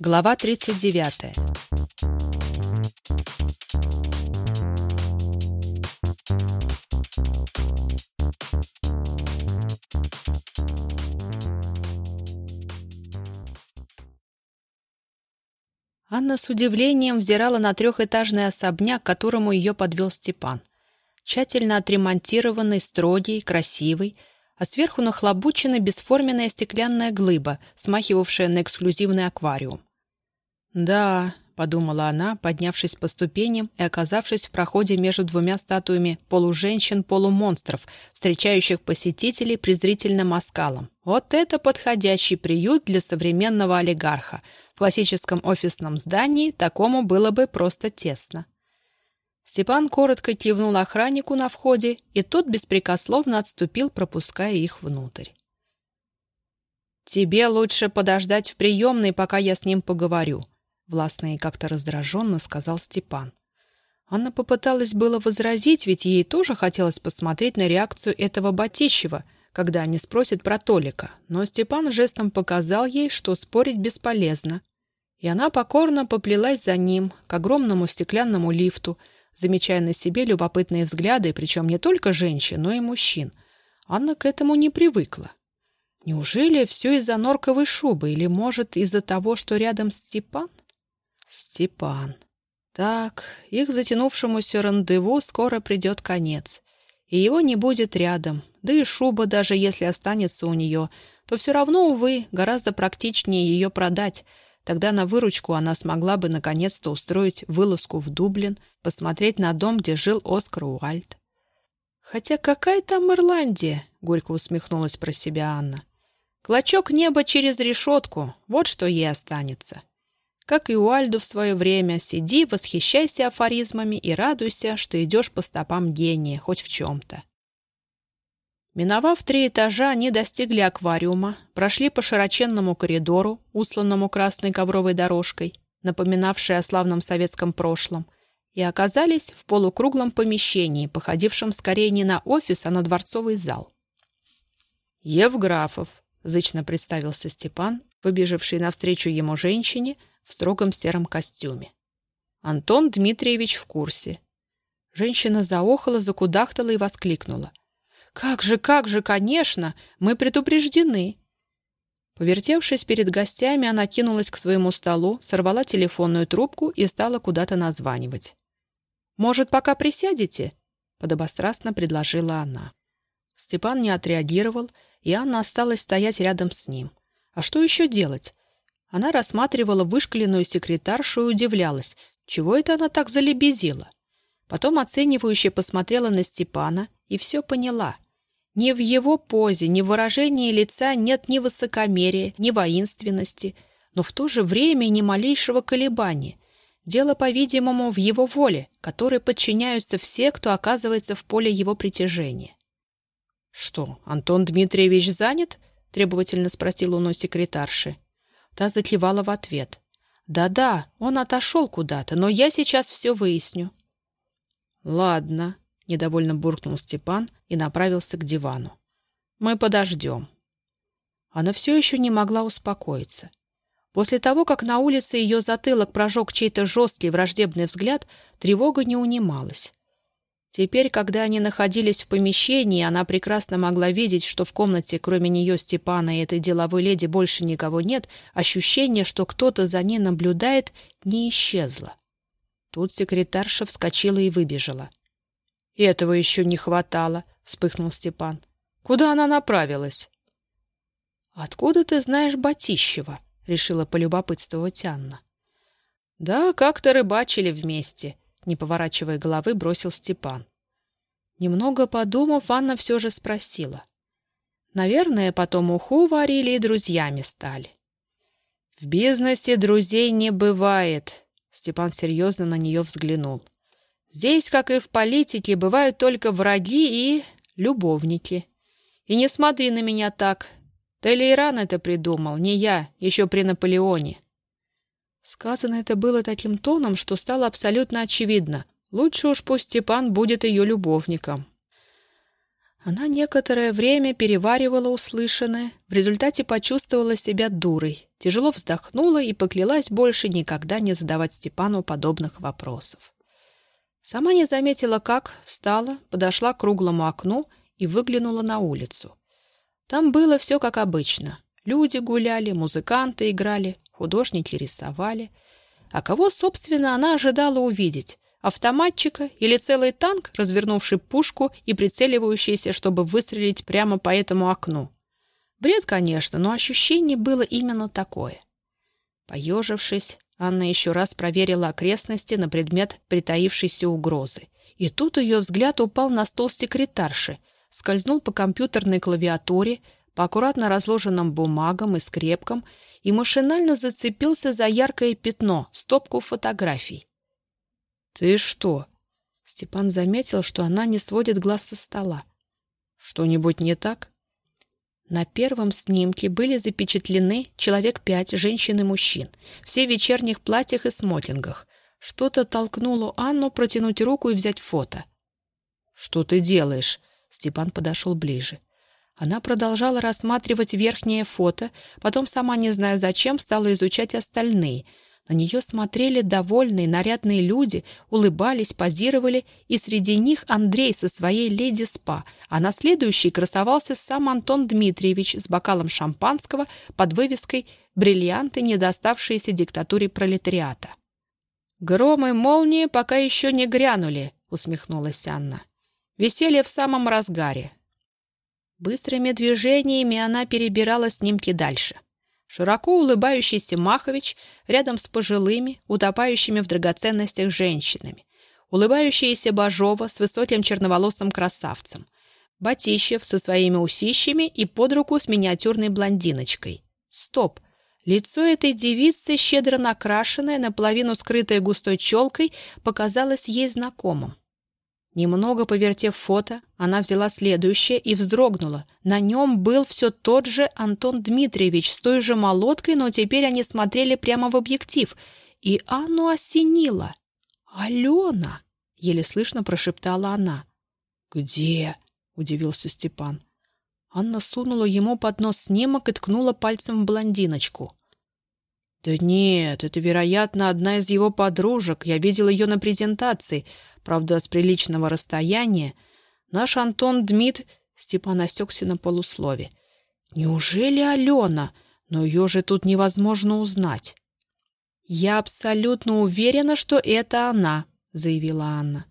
Глава 39. Анна с удивлением взирала на трехэтажный особняк, к которому ее подвел Степан. Тщательно отремонтированный, строгий, красивый — а сверху нахлобучена бесформенная стеклянная глыба, смахивавшая на эксклюзивный аквариум. «Да», — подумала она, поднявшись по ступеням и оказавшись в проходе между двумя статуями полуженщин-полумонстров, встречающих посетителей презрительным оскалом. «Вот это подходящий приют для современного олигарха. В классическом офисном здании такому было бы просто тесно». Степан коротко кивнул охраннику на входе, и тот беспрекословно отступил, пропуская их внутрь. «Тебе лучше подождать в приемной, пока я с ним поговорю», — властно и как-то раздраженно сказал Степан. Анна попыталась было возразить, ведь ей тоже хотелось посмотреть на реакцию этого Батищева, когда они спросят про Толика, но Степан жестом показал ей, что спорить бесполезно. И она покорно поплелась за ним к огромному стеклянному лифту — замечая на себе любопытные взгляды, причем не только женщин, но и мужчин. Анна к этому не привыкла. Неужели все из-за норковой шубы или, может, из-за того, что рядом Степан? Степан. Так, их затянувшемуся рандеву скоро придет конец. И его не будет рядом. Да и шуба, даже если останется у нее, то все равно, увы, гораздо практичнее ее продать — Тогда на выручку она смогла бы наконец-то устроить вылазку в Дублин, посмотреть на дом, где жил Оскар Уальд. «Хотя какая там Ирландия?» — горько усмехнулась про себя Анна. «Клочок неба через решетку — вот что ей останется. Как и Уальду в свое время, сиди, восхищайся афоризмами и радуйся, что идешь по стопам гения, хоть в чем-то». Миновав три этажа, они достигли аквариума, прошли по широченному коридору, усланному красной ковровой дорожкой, напоминавшей о славном советском прошлом, и оказались в полукруглом помещении, походившем скорее не на офис, а на дворцовый зал. «Евграфов», — зычно представился Степан, выбежавший навстречу ему женщине в строгом сером костюме. «Антон Дмитриевич в курсе». Женщина заохала, закудахтала и воскликнула — «Как же, как же, конечно! Мы предупреждены!» Повертевшись перед гостями, она кинулась к своему столу, сорвала телефонную трубку и стала куда-то названивать. «Может, пока присядете?» — подобострастно предложила она. Степан не отреагировал, и Анна осталась стоять рядом с ним. А что еще делать? Она рассматривала вышкаленную секретаршу и удивлялась, чего это она так залебезила. Потом оценивающе посмотрела на Степана и все поняла. Ни в его позе, ни в выражении лица нет ни высокомерия, ни воинственности, но в то же время ни малейшего колебания. Дело, по-видимому, в его воле, которой подчиняются все, кто оказывается в поле его притяжения. «Что, Антон Дмитриевич занят?» — требовательно спросил он у секретарши. Та закивала в ответ. «Да-да, он отошел куда-то, но я сейчас все выясню». «Ладно», — недовольно буркнул Степан и направился к дивану. «Мы подождем». Она все еще не могла успокоиться. После того, как на улице ее затылок прожег чей-то жесткий враждебный взгляд, тревога не унималась. Теперь, когда они находились в помещении, она прекрасно могла видеть, что в комнате, кроме нее, Степана и этой деловой леди, больше никого нет, ощущение, что кто-то за ней наблюдает, не исчезло. Тут секретарша вскочила и выбежала. Этого еще не хватало, вспыхнул Степан. Куда она направилась? Откуда ты знаешь Батищева? решила полюбопытствовать Анна. Да, как-то рыбачили вместе, не поворачивая головы, бросил Степан. Немного подумав, Анна все же спросила. Наверное, потом уху варили и друзьями стали. В бизнесе друзей не бывает. Степан серьезно на нее взглянул. Здесь, как и в политике, бывают только враги и любовники. И не смотри на меня так. Толейран это придумал, не я, еще при Наполеоне. Сказано это было таким тоном, что стало абсолютно очевидно. Лучше уж пусть Степан будет ее любовником. Она некоторое время переваривала услышанное, в результате почувствовала себя дурой, тяжело вздохнула и поклялась больше никогда не задавать Степану подобных вопросов. Сама не заметила, как, встала, подошла к круглому окну и выглянула на улицу. Там было все как обычно. Люди гуляли, музыканты играли, художники рисовали. А кого, собственно, она ожидала увидеть? Автоматчика или целый танк, развернувший пушку и прицеливающийся, чтобы выстрелить прямо по этому окну. Бред, конечно, но ощущение было именно такое. Поежившись, Анна еще раз проверила окрестности на предмет притаившейся угрозы. И тут ее взгляд упал на стол секретарши, скользнул по компьютерной клавиатуре, по аккуратно разложенным бумагам и скрепкам и машинально зацепился за яркое пятно, стопку фотографий. «Ты что?» Степан заметил, что она не сводит глаз со стола. «Что-нибудь не так?» На первом снимке были запечатлены человек пять женщин и мужчин, все в вечерних платьях и смокингах. Что-то толкнуло Анну протянуть руку и взять фото. «Что ты делаешь?» Степан подошел ближе. Она продолжала рассматривать верхнее фото, потом, сама не зная зачем, стала изучать остальные — на нее смотрели довольные, нарядные люди, улыбались, позировали, и среди них Андрей со своей леди Спа, а на следующей красовался сам Антон Дмитриевич с бокалом шампанского под вывеской «Бриллианты, не доставшиеся диктатуре пролетариата». «Громы молнии пока еще не грянули», — усмехнулась Анна. «Веселье в самом разгаре». Быстрыми движениями она перебирала снимки дальше. Широко улыбающийся Махович рядом с пожилыми, утопающими в драгоценностях женщинами. Улыбающаяся Бажова с высоким черноволосым красавцем. Батищев со своими усищами и под руку с миниатюрной блондиночкой. Стоп! Лицо этой девицы, щедро накрашенное, наполовину скрытое густой челкой, показалось ей знакомым. Немного повертев фото, она взяла следующее и вздрогнула. На нем был все тот же Антон Дмитриевич с той же молоткой, но теперь они смотрели прямо в объектив. И Анну осенило. «Алена!» — еле слышно прошептала она. «Где?» — удивился Степан. Анна сунула ему под нос снимок и ткнула пальцем в блондиночку. «Да нет, это, вероятно, одна из его подружек. Я видел ее на презентации правда, с приличного расстояния, наш Антон Дмит... Степан осекся на полуслове. «Неужели Алена? Но ее же тут невозможно узнать». «Я абсолютно уверена, что это она», — заявила Анна.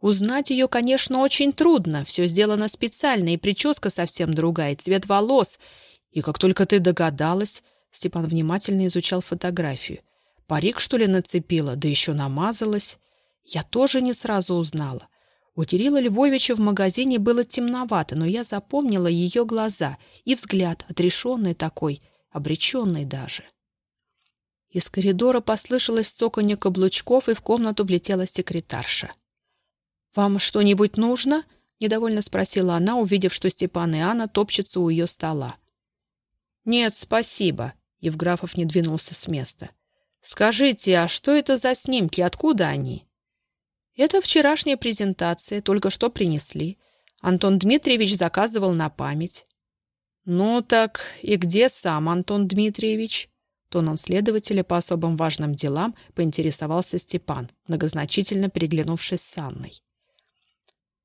«Узнать ее, конечно, очень трудно. Все сделано специально, и прическа совсем другая, и цвет волос. И как только ты догадалась...» Степан внимательно изучал фотографию. «Парик, что ли, нацепила? Да еще намазалась». Я тоже не сразу узнала. У Кирилла Львовича в магазине было темновато, но я запомнила ее глаза и взгляд, отрешенный такой, обреченный даже. Из коридора послышалось цоканье каблучков, и в комнату влетела секретарша. «Вам что-нибудь нужно?» — недовольно спросила она, увидев, что Степан и Анна топчутся у ее стола. «Нет, спасибо», — Евграфов не двинулся с места. «Скажите, а что это за снимки? Откуда они?» Это вчерашняя презентация, только что принесли. Антон Дмитриевич заказывал на память. Ну так и где сам Антон Дмитриевич? Тоном следователя по особым важным делам поинтересовался Степан, многозначительно переглянувшись с Анной.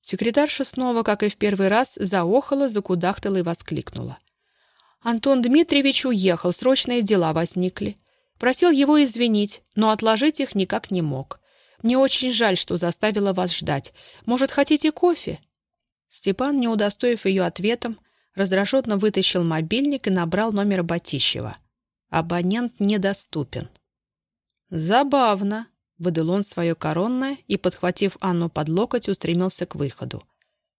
Секретарша снова, как и в первый раз, заохала, закудахтала и воскликнула. Антон Дмитриевич уехал, срочные дела возникли. Просил его извинить, но отложить их никак не мог. Мне очень жаль, что заставила вас ждать. Может, хотите кофе?» Степан, не удостоив ее ответом, раздраженно вытащил мобильник и набрал номер Батищева. Абонент недоступен. «Забавно», — выдал он свое коронное и, подхватив Анну под локоть, устремился к выходу.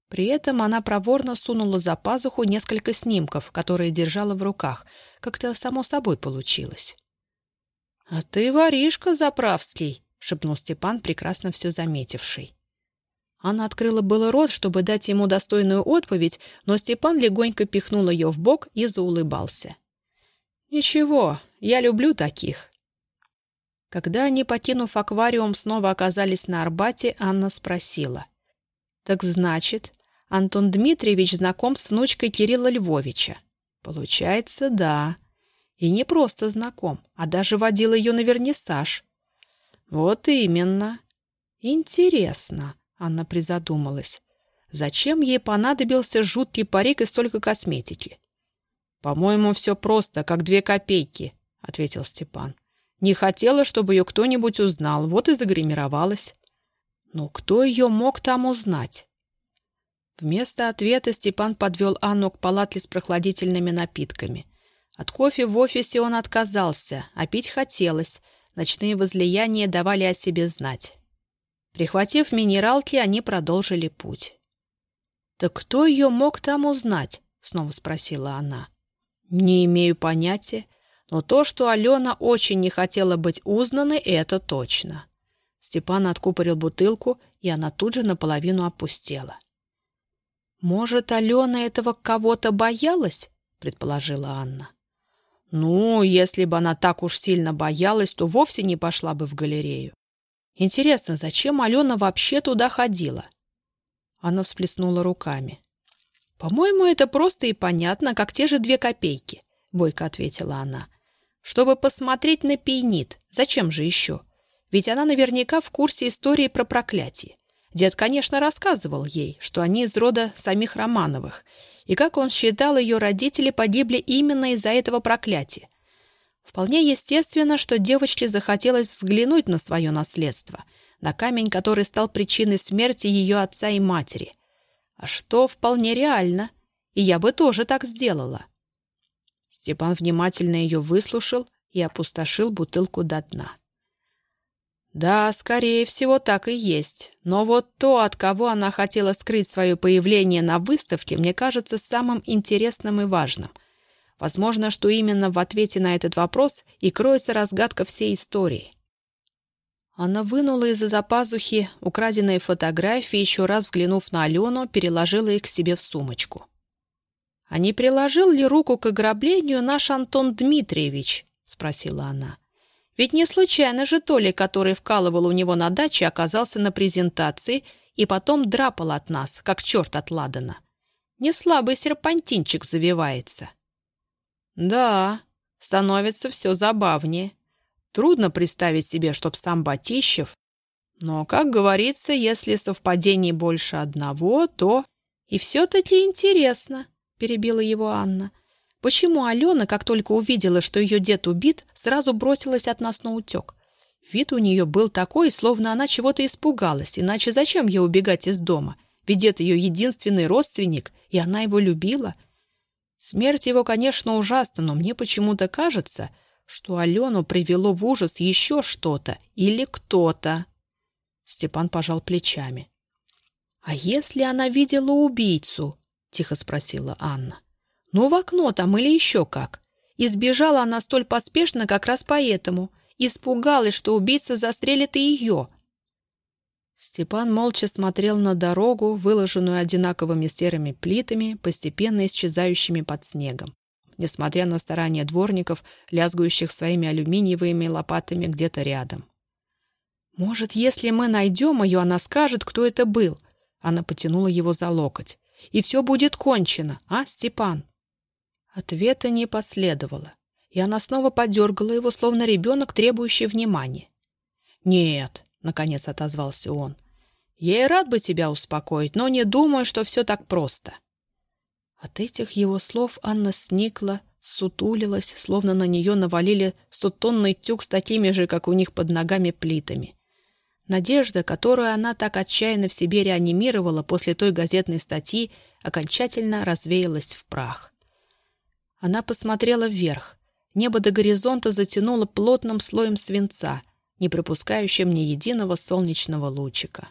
При этом она проворно сунула за пазуху несколько снимков, которые держала в руках. Как-то само собой получилось. «А ты воришка, Заправский!» — шепнул Степан, прекрасно все заметивший. Она открыла было рот, чтобы дать ему достойную отповедь, но Степан легонько пихнул ее в бок и заулыбался. «Ничего, я люблю таких». Когда они, покинув аквариум, снова оказались на Арбате, Анна спросила. «Так значит, Антон Дмитриевич знаком с внучкой Кирилла Львовича. Получается, да. И не просто знаком, а даже водил ее на вернисаж. Вот именно. Интересно, Анна призадумалась. Зачем ей понадобился жуткий парик и столько косметики? «По-моему, все просто, как две копейки», — ответил Степан. «Не хотела, чтобы ее кто-нибудь узнал, вот и загримировалась». «Но кто ее мог там узнать?» Вместо ответа Степан подвел Анну к палатке с прохладительными напитками. От кофе в офисе он отказался, а пить хотелось. Ночные возлияния давали о себе знать. Прихватив минералки, они продолжили путь. «Так кто ее мог там узнать?» — снова спросила она. «Не имею понятия, но то, что Алена очень не хотела быть узнанной, это точно». Степан откупорил бутылку, и она тут же наполовину опустела. «Может, Алена этого кого-то боялась?» — предположила Анна. «Ну, если бы она так уж сильно боялась, то вовсе не пошла бы в галерею. Интересно, зачем Алена вообще туда ходила?» Она всплеснула руками. «По-моему, это просто и понятно, как те же две копейки», — бойко ответила она. «Чтобы посмотреть на пейнит. Зачем же еще? Ведь она наверняка в курсе истории про проклятие. Дед, конечно, рассказывал ей, что они из рода самих Романовых, и как он считал, ее родители погибли именно из-за этого проклятия. Вполне естественно, что девочке захотелось взглянуть на свое наследство, на камень, который стал причиной смерти ее отца и матери. А что вполне реально, и я бы тоже так сделала. Степан внимательно ее выслушал и опустошил бутылку до дна. Да, скорее всего, так и есть. Но вот то, от кого она хотела скрыть свое появление на выставке, мне кажется самым интересным и важным. Возможно, что именно в ответе на этот вопрос и кроется разгадка всей истории. Она вынула из-за пазухи украденные фотографии, еще раз взглянув на Алену, переложила их к себе в сумочку. «А не приложил ли руку к ограблению наш Антон Дмитриевич?» — спросила она. Ведь не случайно же Толя, который вкалывал у него на даче, оказался на презентации и потом драпал от нас, как черт от Ладана. Не слабый серпантинчик завивается. Да, становится все забавнее. Трудно представить себе, чтоб сам Батищев... Но, как говорится, если совпадений больше одного, то... И все-таки интересно, — перебила его Анна. Почему Алена, как только увидела, что ее дед убит, сразу бросилась от нас на утек? Вид у нее был такой, словно она чего-то испугалась, иначе зачем ей убегать из дома? Ведь дед ее единственный родственник, и она его любила. Смерть его, конечно, ужасна, но мне почему-то кажется, что Алену привело в ужас еще что-то или кто-то. Степан пожал плечами. «А если она видела убийцу?» — тихо спросила Анна. Ну, в окно там или еще как. Избежала она столь поспешно как раз поэтому. Испугалась, что убийца застрелит и ее. Степан молча смотрел на дорогу, выложенную одинаковыми серыми плитами, постепенно исчезающими под снегом. Несмотря на старания дворников, лязгующих своими алюминиевыми лопатами где-то рядом. «Может, если мы найдем ее, она скажет, кто это был?» Она потянула его за локоть. «И все будет кончено, а, Степан?» Ответа не последовало, и она снова подергала его, словно ребенок, требующий внимания. «Нет», — наконец отозвался он, — «я и рад бы тебя успокоить, но не думаю, что все так просто». От этих его слов Анна сникла, сутулилась, словно на нее навалили стотонный тюк с такими же, как у них под ногами, плитами. Надежда, которую она так отчаянно в себе реанимировала после той газетной статьи, окончательно развеялась в прах. Она посмотрела вверх. Небо до горизонта затянуло плотным слоем свинца, не пропускающим ни единого солнечного лучика.